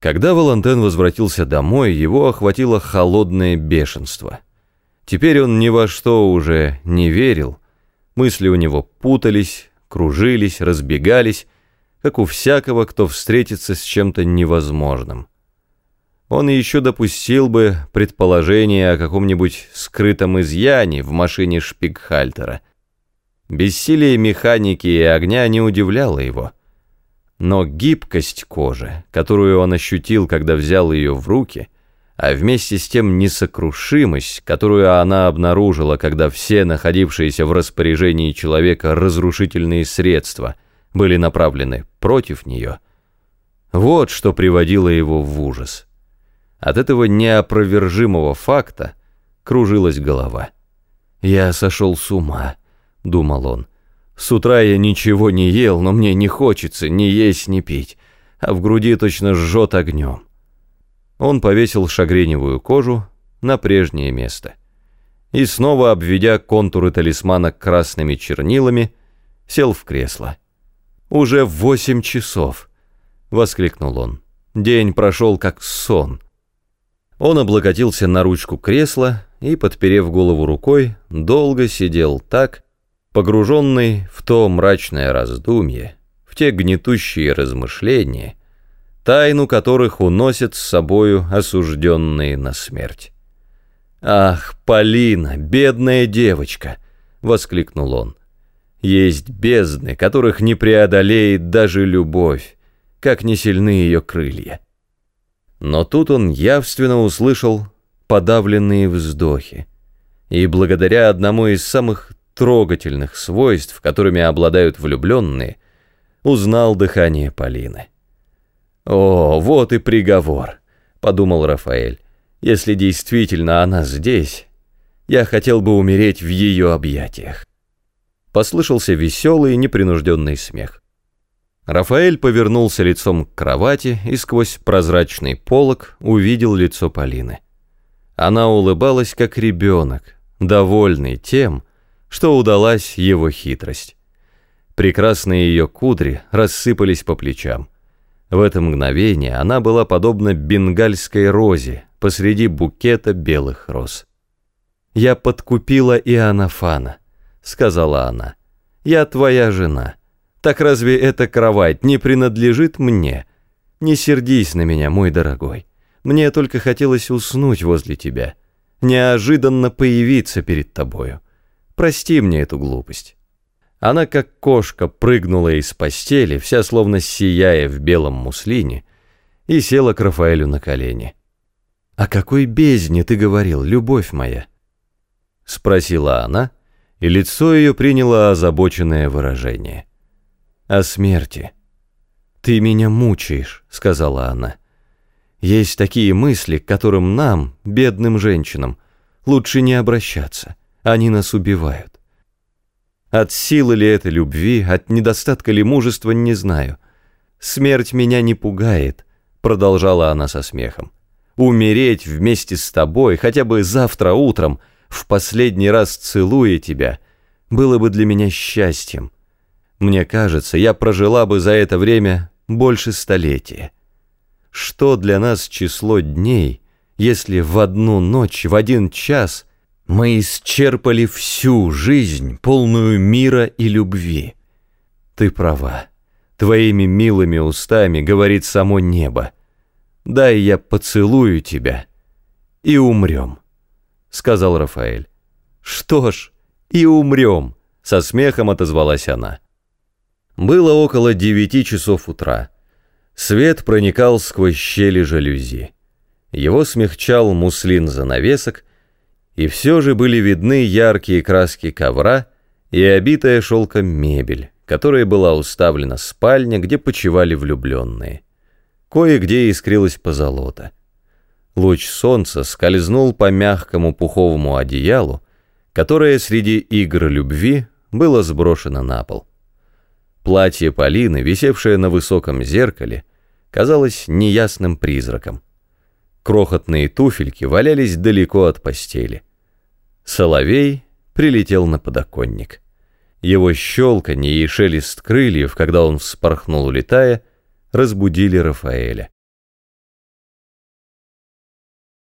Когда Валентен возвратился домой, его охватило холодное бешенство. Теперь он ни во что уже не верил, мысли у него путались, кружились, разбегались, как у всякого, кто встретится с чем-то невозможным. Он еще допустил бы предположение о каком-нибудь скрытом изъяне в машине Шпигхальтера. Бессилие механики и огня не удивляло его. Но гибкость кожи, которую он ощутил, когда взял ее в руки, а вместе с тем несокрушимость, которую она обнаружила, когда все находившиеся в распоряжении человека разрушительные средства были направлены против нее, вот что приводило его в ужас. От этого неопровержимого факта кружилась голова. «Я сошел с ума», — думал он, — с утра я ничего не ел, но мне не хочется ни есть, ни пить, а в груди точно жжет огнем. Он повесил шагреневую кожу на прежнее место. И снова, обведя контуры талисмана красными чернилами, сел в кресло. «Уже восемь часов!» — воскликнул он. День прошел как сон. Он облокотился на ручку кресла и, подперев голову рукой, долго сидел так, погруженный в то мрачное раздумье, в те гнетущие размышления, тайну которых уносят с собою осужденные на смерть. «Ах, Полина, бедная девочка!» — воскликнул он. «Есть бездны, которых не преодолеет даже любовь, как не сильны ее крылья». Но тут он явственно услышал подавленные вздохи, и благодаря одному из самых трогательных свойств, которыми обладают влюбленные, узнал дыхание Полины. «О, вот и приговор», — подумал Рафаэль. «Если действительно она здесь, я хотел бы умереть в ее объятиях». Послышался веселый и непринужденный смех. Рафаэль повернулся лицом к кровати и сквозь прозрачный полог увидел лицо Полины. Она улыбалась, как ребенок, довольный тем, что удалась его хитрость. Прекрасные ее кудри рассыпались по плечам. В это мгновение она была подобна бенгальской розе посреди букета белых роз. «Я подкупила Иоаннафана», — сказала она. «Я твоя жена. Так разве эта кровать не принадлежит мне? Не сердись на меня, мой дорогой. Мне только хотелось уснуть возле тебя, неожиданно появиться перед тобою. Прости мне эту глупость». Она, как кошка, прыгнула из постели, вся словно сияя в белом муслине, и села к Рафаэлю на колени. «О какой бездне ты говорил, любовь моя?» Спросила она, и лицо ее приняло озабоченное выражение. «О смерти». «Ты меня мучаешь», — сказала она. «Есть такие мысли, к которым нам, бедным женщинам, лучше не обращаться». Они нас убивают. От силы ли это любви, от недостатка ли мужества, не знаю. Смерть меня не пугает, продолжала она со смехом. Умереть вместе с тобой, хотя бы завтра утром, в последний раз целуя тебя, было бы для меня счастьем. Мне кажется, я прожила бы за это время больше столетия. Что для нас число дней, если в одну ночь, в один час мы исчерпали всю жизнь, полную мира и любви. Ты права. Твоими милыми устами говорит само небо. Дай я поцелую тебя и умрем, сказал Рафаэль. Что ж, и умрем, со смехом отозвалась она. Было около девяти часов утра. Свет проникал сквозь щели жалюзи. Его смягчал муслин занавесок, и все же были видны яркие краски ковра и обитая шелком мебель, которая была уставлена спальня, где почивали влюбленные. Кое-где искрилась позолота. Луч солнца скользнул по мягкому пуховому одеялу, которое среди игр любви было сброшено на пол. Платье Полины, висевшее на высоком зеркале, казалось неясным призраком. Крохотные туфельки валялись далеко от постели. Соловей прилетел на подоконник. Его щелканье и шелест крыльев, когда он вспорхнул, улетая, разбудили Рафаэля.